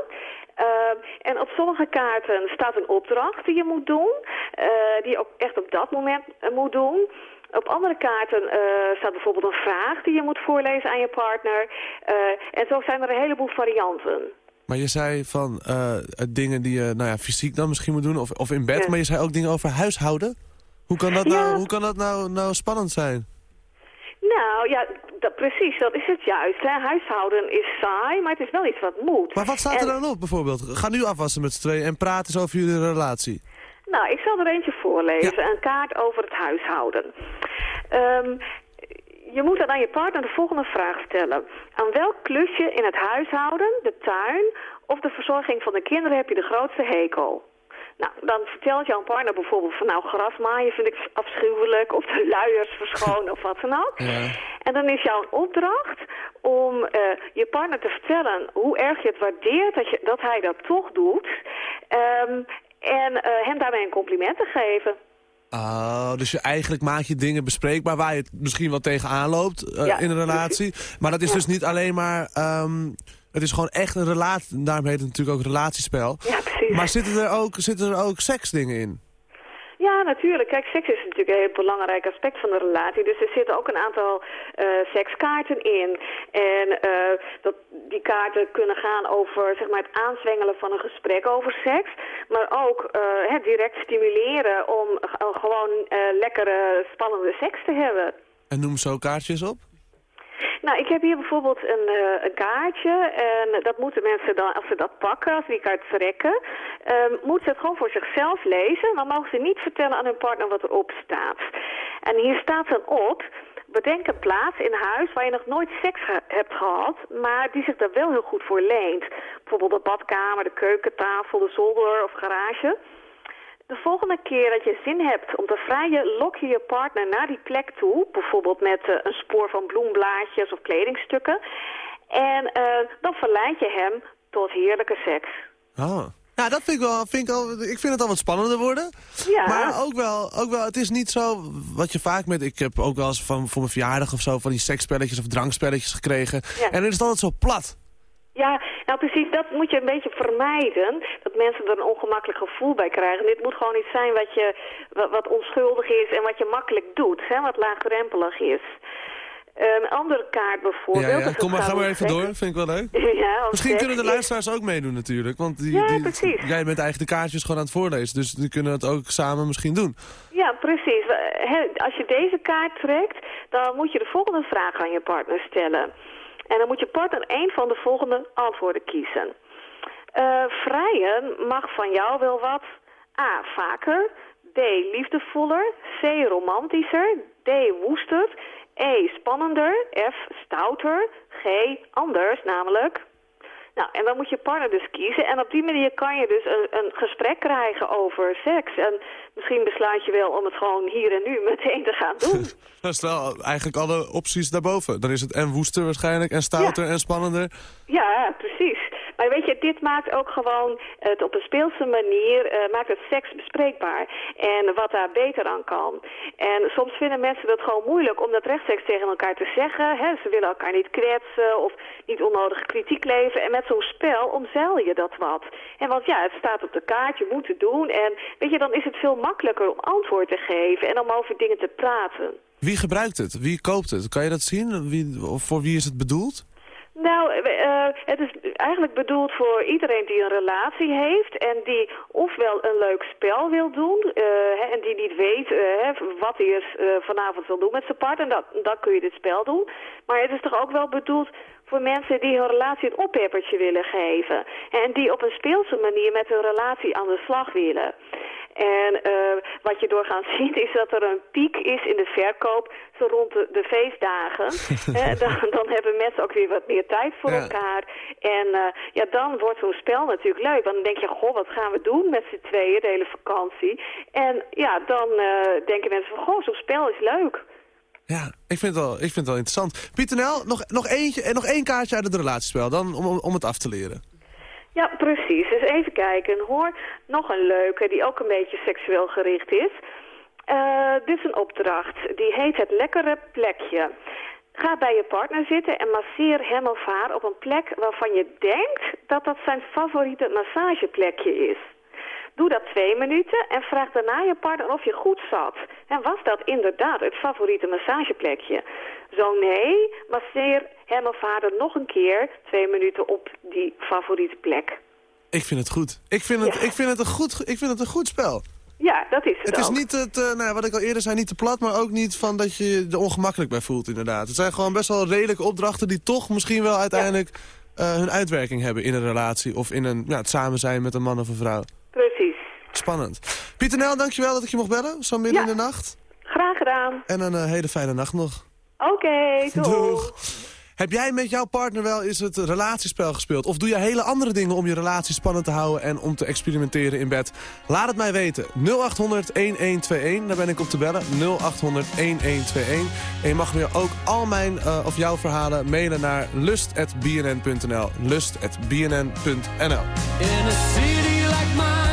Eh, en op sommige kaarten staat een opdracht die je moet doen. eh, die je ook echt op dat moment moet doen. Op andere kaarten eh, staat bijvoorbeeld een vraag die je moet voorlezen aan je partner. Eh, en zo zijn er een heleboel varianten. Maar je zei van eh, dingen die je nou ja, fysiek dan misschien moet doen of, of in bed. Ja. Maar je zei ook dingen over huishouden. Hoe kan dat nou, hoe kan dat nou, nou spannend zijn? Nou ja, dat, precies, dat is het juist. Hè. Huishouden is saai, maar het is wel iets wat moet. Maar wat staat er dan op bijvoorbeeld? Ga nu afwassen met z'n tweeën en praat eens over jullie relatie. Nou, ik zal er eentje voorlezen. Een kaart over het huishouden. Ehm, je moet dan aan je partner de volgende vraag stellen. Aan welk klusje in het huishouden, de tuin of de verzorging van de kinderen heb je de grootste hekel? Nou, dan vertelt jouw partner bijvoorbeeld van nou, grasmaaien vind ik afschuwelijk of de luiers verschonen of wat dan ook. En dan is jouw opdracht om eh, je partner te vertellen hoe erg je het waardeert dat, je, dat hij dat toch doet. Ehm, en eh, hem daarmee een compliment te geven. Oh, dus je, eigenlijk maak je dingen bespreekbaar waar je het misschien wel tegenaan loopt eh, Ja, in een relatie. Maar dat is dus niet alleen maar... ehm, het is gewoon echt een relatie. Daarom heet het natuurlijk ook relatiespel. Ja, precies. Maar zitten er ook, zitten er ook seksdingen in? Ja, natuurlijk. Kijk, seks is natuurlijk een heel belangrijk aspect van de relatie. Dus er zitten ook een aantal eh, sekskaarten in. En eh, dat, die kaarten kunnen gaan over zeg maar, het aanzwengelen van een gesprek over seks. Maar ook eh, het direct stimuleren om eh, gewoon eh, lekkere, spannende seks te hebben. En noem zo kaartjes op. Nou, ik heb hier bijvoorbeeld een, eh, een kaartje. En dat moeten mensen dan, als ze dat pakken, als die kaart trekken, ehm, moeten ze het gewoon voor zichzelf lezen. Dan mogen ze niet vertellen aan hun partner wat erop staat. En hier staat dan op, bedenk een plaats in huis waar je nog nooit seks hebt gehad, maar die zich daar wel heel goed voor leent. Bijvoorbeeld de badkamer, de keukentafel, de zolder of garage. De volgende keer dat je zin hebt om te vrijen, lok je je partner naar die plek toe. Bijvoorbeeld met eh, een spoor van bloemblaadjes of kledingstukken. En eh, dan verleid je hem tot heerlijke seks. Oh. Ja, dat vind ik wel. Vind ik, al, ik vind het al wat spannender worden. Ja. Maar ook wel, ook wel, het is niet zo wat je vaak met... Ik heb ook wel eens van, voor mijn verjaardag of zo van die seksspelletjes of drankspelletjes gekregen. Ja. En dan is het altijd zo plat. Ja, nou precies, dat moet je een beetje vermijden. Dat mensen er een ongemakkelijk gevoel bij krijgen. Dit moet gewoon iets zijn wat, je, wat, wat onschuldig is en wat je makkelijk doet. Hè, wat laagdrempelig is. Een andere kaart bijvoorbeeld. Ja, het Kom maar, ga maar even door. Vind ik wel leuk. Ja, Misschien kunnen de is- luisteraars ook meedoen natuurlijk. Want die, Ja, die- precies. jij bent eigenlijk de kaartjes gewoon aan het voorlezen. Dus die kunnen het ook samen misschien doen. Ja, precies. Als je deze kaart trekt, dan moet je de volgende vraag aan je partner stellen. En dan moet je partner één van de volgende antwoorden kiezen. Eh, vrijen mag van jou wel wat. A. Vaker. B. Liefdevoller. C. Romantischer. D. Woester. E. Spannender. F. Stouter. G. Anders, namelijk. Nou, en dan moet je partner dus kiezen. En op die manier kan je dus een, een gesprek krijgen over seks. En misschien besluit je wel om het gewoon hier en nu meteen te gaan doen. Dat is wel eigenlijk alle opties daarboven. Dan is het en woester waarschijnlijk, en stouter en spannender. ja. Maar weet je, dit maakt ook gewoon het op een speelse manier, eh, maakt het seks bespreekbaar. En wat daar beter aan kan. En soms vinden mensen dat gewoon moeilijk om dat rechtstreeks tegen elkaar te zeggen. Hè? Ze willen elkaar niet kwetsen of niet onnodige kritiek leveren. En met zo'n spel omzeil je dat wat. En want ja, het staat op de kaart, je moet het doen. En weet je, dan is het veel makkelijker om antwoord te geven en om over dingen te praten. Wie gebruikt het? Wie koopt het? Kan je dat zien? Wie, voor wie is het bedoeld? Nou, eh, het is eigenlijk bedoeld voor iedereen die een relatie heeft en die ofwel een leuk spel wil doen eh, en die niet weet eh, wat hij eh, vanavond wil doen met zijn partner, dan, dan kun je dit spel doen. Maar het is toch ook wel bedoeld voor mensen die hun relatie een oppeppertje willen geven en die op een speelse manier met hun relatie aan de slag willen. En eh, wat je doorgaans ziet is dat er een piek is in de verkoop zo rond de, de feestdagen. Dan, dan hebben mensen ook weer wat meer tijd voor Ja. elkaar. En eh, ja, dan wordt zo'n spel natuurlijk leuk. Want dan denk je, goh, wat gaan we doen met z'n tweeën de hele vakantie? En ja, dan eh, denken mensen van, goh, zo'n spel is leuk. Ja, ik vind het wel, ik vind het wel interessant. Pieter Nel, nog, nog, eentje, en nog één kaartje uit het relatiespel, dan om- om het af te leren. Ja, precies. Dus even kijken. Hoor, nog een leuke die ook een beetje seksueel gericht is. Eh, dit is een opdracht. Die heet het lekkere plekje. Ga bij je partner zitten en masseer hem of haar op een plek waarvan je denkt dat dat zijn favoriete massageplekje is. Doe dat twee minuten en vraag daarna je partner of je goed zat. En was dat inderdaad het favoriete massageplekje? Zo nee, masseer hem of haar dan nog een keer twee minuten op die favoriete plek. Ik vind het goed. Ik vind het, ik vind het, een, goed, ik vind het een goed spel. Ja, dat is het Het is ook. niet, het, eh, nou, wat ik al eerder zei, niet te plat, maar ook niet van dat je je er ongemakkelijk bij voelt inderdaad. Het zijn gewoon best wel redelijke opdrachten die toch misschien wel uiteindelijk eh, hun uitwerking hebben in een relatie. Of in een, ja, het samen zijn met een man of een vrouw. Precies. Spannend. Pieter Nel, dankjewel dat ik je mocht bellen, zo midden in de nacht. Graag gedaan. En een eh, hele fijne nacht nog. Oké, doeg. Doeg. Heb jij met jouw partner wel eens het relatiespel gespeeld? Of doe je hele andere dingen om je relatie spannend te houden en om te experimenteren in bed? Laat het mij weten. 0800 1121, daar ben ik op te bellen. 0800 1121. En je mag me ook al mijn eh, of jouw verhalen mailen naar lust.bnn.nl. Lust.bnn.nl. In a city like mine,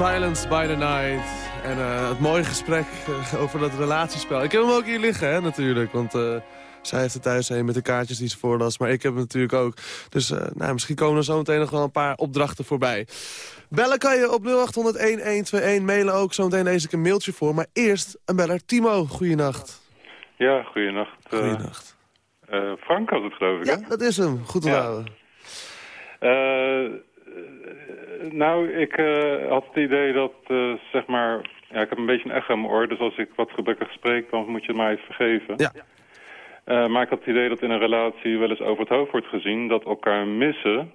Keen, Silenced by the Night. En eh, het mooie gesprek eh, over dat relatiespel. Ik heb hem ook hier liggen, hè, natuurlijk. Want eh, zij heeft het thuis heen met de kaartjes die ze voorlas. Maar ik heb hem natuurlijk ook. Dus nou, misschien komen er zo meteen nog wel een paar opdrachten voorbij. Bellen kan je op 0800-1121. Mailen ook. Zometeen lees ik een mailtje voor. Maar eerst een beller. Timo, goeienacht. Ja, goeienacht. Goeienacht. Frank had het geloof ik, hè? Ja, dat is hem. Goed onthouden. Eh, eh, nou, ik eh, had het idee dat, eh, zeg maar... Ja, ik heb een beetje een echo in mijn oor, dus als ik wat gebrekkig spreek, dan moet je het mij even vergeven. Ja. Eh, maar ik had het idee dat in een relatie wel eens over het hoofd wordt gezien... dat elkaar missen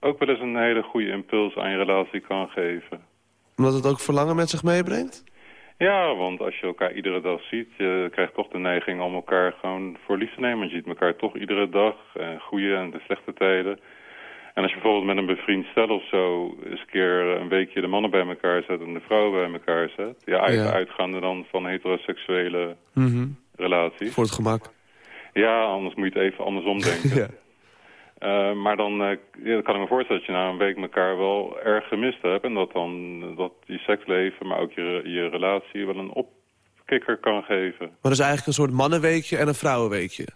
ook wel eens een hele goede impuls aan je relatie kan geven. Omdat het ook verlangen met zich meebrengt? Ja, want als je elkaar iedere dag ziet, je krijgt toch de neiging om elkaar gewoon voor lief te nemen. Je ziet elkaar toch iedere dag, en goede en de slechte tijden. En als je bijvoorbeeld met een bevriend stel of zo... eens een keer een weekje de mannen bij elkaar zet en de vrouwen bij elkaar zet... ja, uit, Ja. uitgaande dan van heteroseksuele Mhm. relaties. Voor het gemak. Ja, anders moet je het even andersom denken. Ja. Eh, maar dan, eh, ja, dan kan ik me voorstellen dat je na een week elkaar wel erg gemist hebt. En dat dan dat je seksleven, maar ook je, je relatie wel een opkikker kan geven. Maar dat is eigenlijk een soort mannenweekje en een vrouwenweekje.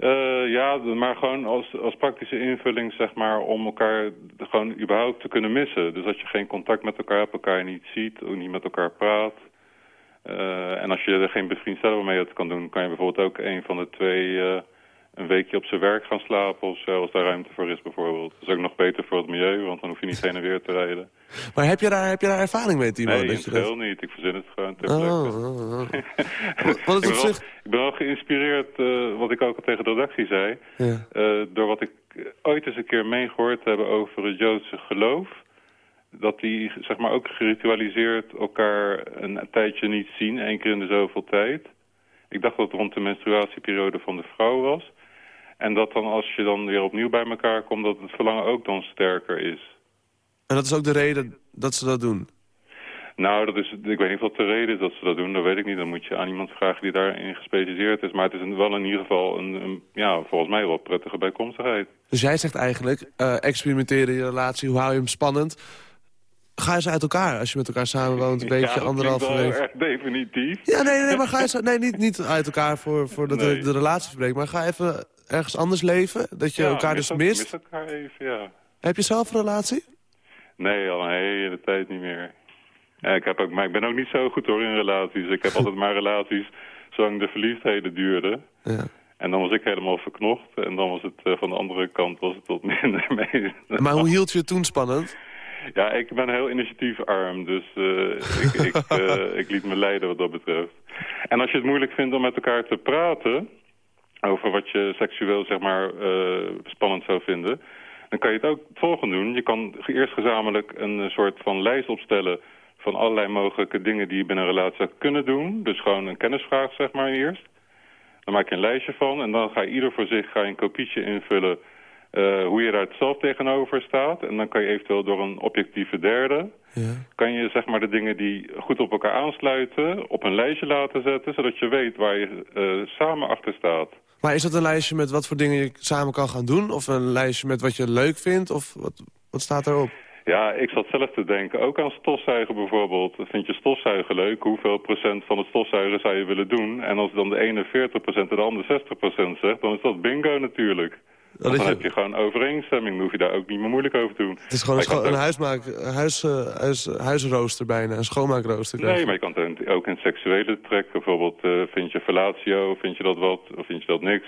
Eh, ja, maar gewoon als, als praktische invulling, zeg maar, om elkaar gewoon überhaupt te kunnen missen. Dus als je geen contact met elkaar hebt, elkaar niet ziet, ook niet met elkaar praat. Eh, en als je er geen bevriend mee uit kan doen, kan je bijvoorbeeld ook een van de twee eh, een weekje op zijn werk gaan slapen of zo, als daar ruimte voor is bijvoorbeeld. Dat is ook nog beter voor het milieu, want dan hoef je niet heen en weer te rijden. Maar heb je daar, heb je daar ervaring mee, Timo? nee, dat geheel niet. Ik verzin het gewoon ter Oh, oh, oh. ik, Wat het ben op wel, ik ben wel geïnspireerd, eh, wat ik ook al tegen de redactie zei... Ja. eh, door wat ik ooit eens een keer meegehoord heb over het Joodse geloof... dat die zeg maar, ook geritualiseerd elkaar een tijdje niet zien, één keer in de zoveel tijd. Ik dacht dat het rond de menstruatieperiode van de vrouw was. En dat dan als je dan weer opnieuw bij elkaar komt... dat het verlangen ook dan sterker is. En dat is ook de reden dat ze dat doen. Nou, dat is, ik weet niet wat de reden is dat ze dat doen. Dat weet ik niet. Dan moet je aan iemand vragen die daarin gespecialiseerd is. Maar het is wel in ieder geval een, een ja, volgens mij wel prettige bijkomstigheid. Dus jij zegt eigenlijk, eh experimenteren in je relatie, hoe hou je hem spannend? Ga eens uit elkaar als je met elkaar samenwoont, een ja, beetje dat anderhalve week. definitief. Ja, nee, nee, maar ga eens, nee, niet, niet uit elkaar voor, voor dat Nee. de, de relatie verbreekt. Maar ga even ergens anders leven, dat je Ja, elkaar mis dus mist. Mis elkaar even, ja. Heb je zelf een relatie? Nee, al een hele tijd niet meer. Ja, ik, heb ook, maar ik ben ook niet zo goed hoor in relaties. Ik heb altijd maar relaties zolang de verliefdheden duurden. Ja. En dan was ik helemaal verknocht. En dan was het eh, van de andere kant was het wat minder mee. Maar hoe hield je het toen spannend? Ja, ik ben heel initiatiefarm, dus eh, ik, ik, eh, ik liet me leiden wat dat betreft. En als je het moeilijk vindt om met elkaar te praten over wat je seksueel zeg maar eh, spannend zou vinden, dan kan je het ook het volgende doen. Je kan eerst gezamenlijk een eh, soort van lijst opstellen van allerlei mogelijke dingen die je binnen een relatie zou kunnen doen. Dus gewoon een kennisvraag zeg maar eerst. Dan maak je een lijstje van en dan ga je ieder voor zich ga je een kopietje invullen eh, hoe je daar zelf tegenover staat. En dan kan je eventueel door een objectieve derde... kan je zeg maar de dingen die goed op elkaar aansluiten... op een lijstje laten zetten, zodat je weet waar je samen achter staat. Maar is dat een lijstje met wat voor dingen je samen kan gaan doen? Of een lijstje met wat je leuk vindt? Of wat, wat staat erop? Ja, ik zat zelf te denken, ook aan stofzuigen bijvoorbeeld. Vind je stofzuigen leuk? Hoeveel procent van het stofzuigen zou je willen doen? En als dan de ene 40 procent en de andere 60 procent zegt, dan is dat bingo natuurlijk. Dan je- heb je gewoon overeenstemming, dan hoef je daar ook niet meer moeilijk over te doen. Het is gewoon een, scho- huismaak, huis, eh, huis, huisrooster bijna, een schoonmaakrooster. Nee, maar je kan het ook in seksuele trek. Bijvoorbeeld, eh, vind je fellatio, vind je dat wat, of vind je dat niks?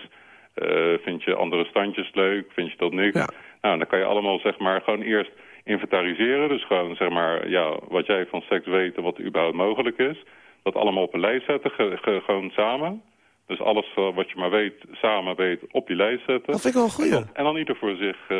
Eh, vind je andere standjes leuk, vind je dat niks? Nou, dan kan je allemaal zeg maar gewoon eerst inventariseren. Dus gewoon zeg maar, ja, wat jij van seks weet en wat er überhaupt mogelijk is. Dat allemaal op een lijst zetten, ge- ge- gewoon samen. Dus alles eh, wat je maar weet, samen weet, op die lijst zetten. Dat vind ik wel een goeie. En dan, en dan ieder voor zich eh,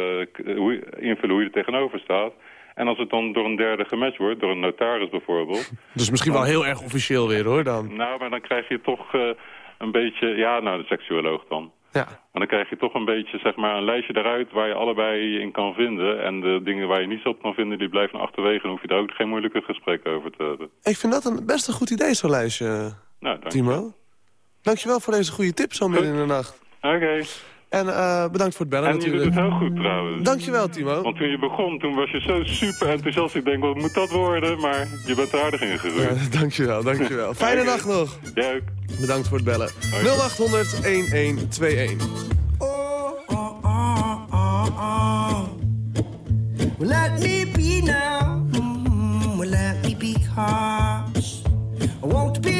invullen hoe je er tegenover staat. En als het dan door een derde gematcht wordt, door een notaris bijvoorbeeld... Dus misschien wel heel erg officieel weer hoor dan. Nou, maar dan krijg je toch eh, een beetje... Ja, nou, de seksuoloog dan. Ja. Maar dan krijg je toch een beetje, zeg maar, een lijstje eruit... waar je allebei in kan vinden. En de dingen waar je niet zo op kan vinden, die blijven achterwege. Dan hoef je daar ook geen moeilijke gesprekken over te hebben. Ik vind dat een best een goed idee, zo'n lijstje, Nou, dank Timo. Dankjewel voor deze goede tip zo midden in de nacht. Oké. En eh, bedankt voor het bellen En je doet natuurlijk. het heel goed trouwens. Dankjewel, Timo. Want toen je begon, toen was je zo super enthousiast. Ik denk, wat moet dat worden? Maar je bent er aardig in gegroeid. Ja, dankjewel, dankjewel. Fijne Oké. nacht nog. Ook. Bedankt voor het bellen. 0800 1121. Well, let me be now. Mm, well, let me be cause I want to be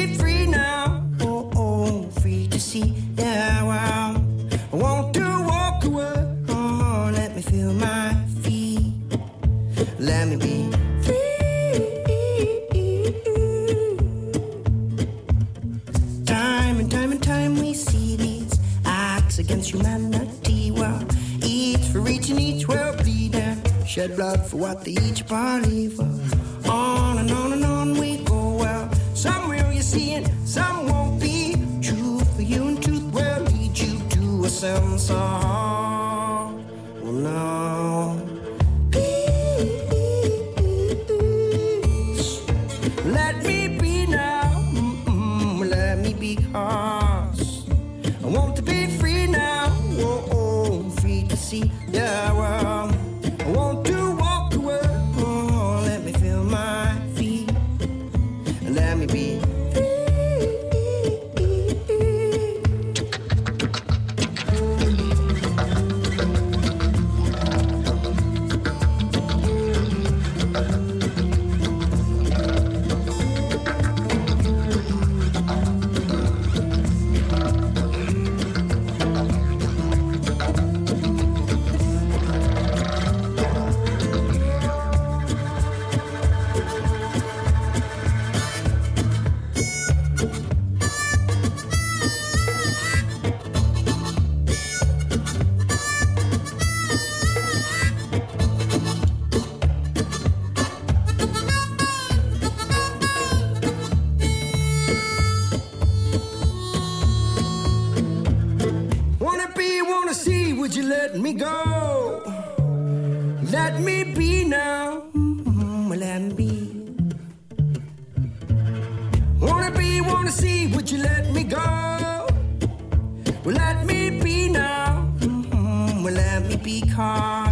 see Let me be now. Mm, Let me be. Wanna be, wanna see, would you let me go? Let me be now. Mm, Well, let me be, cause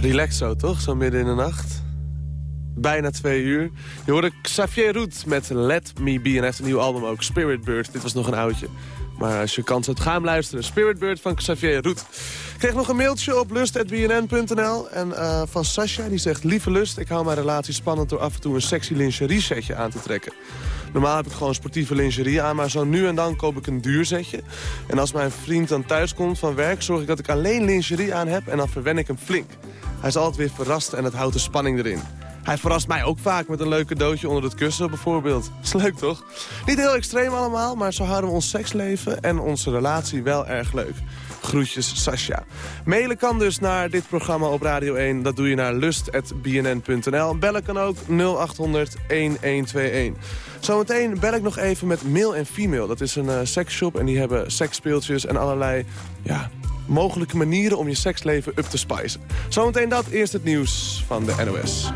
Relax zo, toch? Zo midden in de nacht. Bijna twee uur. Je hoorde Xavier Roet met Let Me Be. En hij heeft een nieuw album ook, Spirit Bird. Dit was nog een oudje. Maar als je kans hebt, ga hem luisteren. Spirit Bird van Xavier Roet. Kreeg nog een mailtje op lust.bnn.nl. En eh, van Sascha, die zegt... Lieve Lust, ik hou mijn relatie spannend door af en toe een sexy lingerie setje aan te trekken. Normaal heb ik gewoon sportieve lingerie aan, maar zo nu en dan koop ik een duur setje. En als mijn vriend dan thuis komt van werk, zorg ik dat ik alleen lingerie aan heb... en dan verwen ik hem flink. Hij is altijd weer verrast en het houdt de spanning erin. Hij verrast mij ook vaak met een leuk cadeautje onder het kussen bijvoorbeeld. Is leuk toch? Niet heel extreem allemaal, maar zo houden we ons seksleven en onze relatie wel erg leuk. Groetjes, Sascha. Mailen kan dus naar dit programma op Radio 1. Dat doe je naar lust.bnn.nl. Bellen kan ook 0800 1121. Zometeen bel ik nog even met Mail en Female. Dat is een eh, seksshop en die hebben seksspeeltjes en allerlei... Ja, mogelijke manieren om je seksleven up te spicen. Zometeen dat, eerst het nieuws van de NOS.